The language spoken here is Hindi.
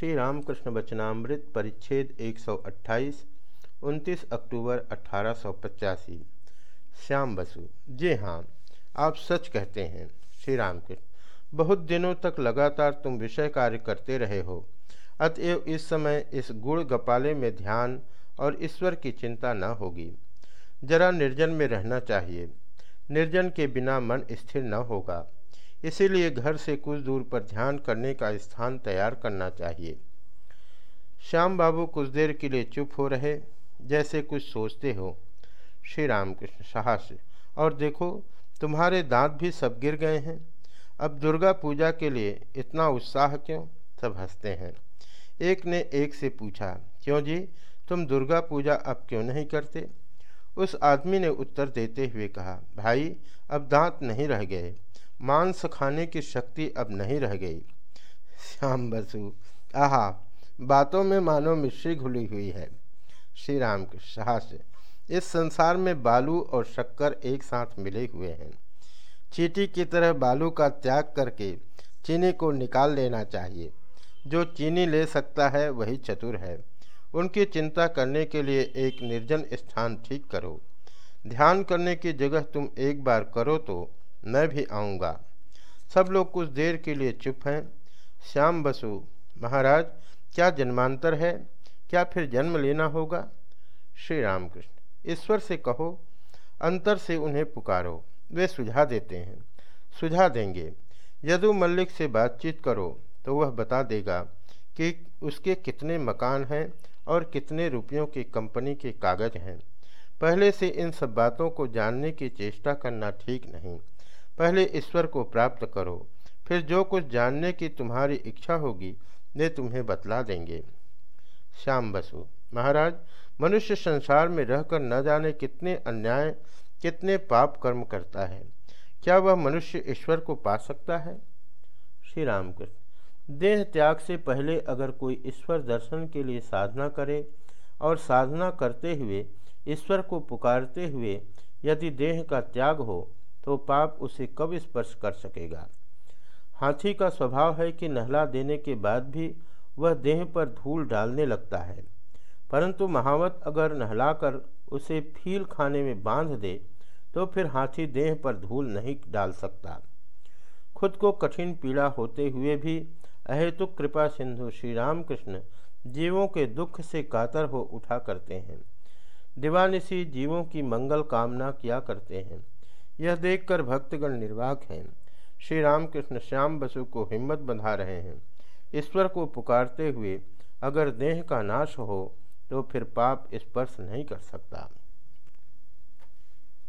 श्री रामकृष्ण वचनामृत परिच्छेद 128 29 अक्टूबर अठारह श्याम बसु, जी हाँ आप सच कहते हैं श्री रामकृष्ण बहुत दिनों तक लगातार तुम विषय कार्य करते रहे हो। अतएव इस समय इस गुड़ गपाले में ध्यान और ईश्वर की चिंता न होगी। जरा निर्जन में रहना चाहिए। निर्जन के बिना मन स्थिर न होगा। इसीलिए घर से कुछ दूर पर ध्यान करने का स्थान तैयार करना चाहिए। श्याम बाबू कुछ देर के लिए चुप हो रहे, जैसे कुछ सोचते हो। श्री रामकृष्ण साहस, और देखो, तुम्हारे दांत भी सब गिर गए हैं। अब दुर्गा पूजा के लिए इतना उत्साह क्यों? सब हँसते हैं। एक ने एक से पूछा, क्यों जी, तुम दुर्गा पूजा अब क्यों नहीं करते? उस आदमी ने उत्तर देते हुए कहा, भाई, अब दांत नहीं रह गए। मांस खाने की शक्ति अब नहीं रह गई। श्याम बसु, आहा, बातों में मानो मिश्री घुली हुई है। श्री राम के साहस इस संसार में बालू और शक्कर एक साथ मिले हुए हैं। चीटी की तरह बालू का त्याग करके चीनी को निकाल लेना चाहिए। जो चीनी ले सकता है, वही चतुर है। उनकी चिंता करने के लिए एक निर्जन स्थान ठीक करो। ध्यान करने की जगह तुम एक बार करो तो मैं भी आऊँगा। सब लोग कुछ देर के लिए चुप हैं। श्याम बसु, महाराज, क्या जन्मांतर है? क्या फिर जन्म लेना होगा? श्री रामकृष्ण ईश्वर से कहो, अंतर से उन्हें पुकारो। वे सुझा देते हैं। सुझा देंगे। यदु मल्लिक से बातचीत करो तो वह बता देगा कि उसके कितने मकान हैं और कितने रुपयों की कंपनी के कागज़ हैं। पहले से इन सब बातों को जानने की चेष्टा करना ठीक नहीं। पहले ईश्वर को प्राप्त करो, फिर जो कुछ जानने की तुम्हारी इच्छा होगी, वे तुम्हें बतला देंगे। श्याम बसु, महाराज, मनुष्य संसार में रहकर न जाने कितने अन्याय, कितने पाप कर्म करता है। क्या वह मनुष्य ईश्वर को पा सकता है? श्री रामकृष्ण देह त्याग से पहले अगर कोई ईश्वर दर्शन के लिए साधना करे और साधना करते हुए ईश्वर को पुकारते हुए यदि देह का त्याग हो तो पाप उसे कब स्पर्श कर सकेगा? हाथी का स्वभाव है कि नहला देने के बाद भी वह देह पर धूल डालने लगता है। परंतु महावत अगर नहलाकर उसे फील खाने में बाँध दे तो फिर हाथी देह पर धूल नहीं डाल सकता। खुद को कठिन पीड़ा होते हुए भी अहेतुक कृपा सिंधु श्री रामकृष्ण जीवों के दुख से कातर हो उठा करते हैं। दिवानिशी जीवों की मंगल कामना किया करते हैं। यह देखकर भक्तगण निर्वाक हैं। श्री रामकृष्ण श्याम बसु को हिम्मत बंधा रहे हैं। ईश्वर को पुकारते हुए अगर देह का नाश हो तो फिर पाप स्पर्श नहीं कर सकता।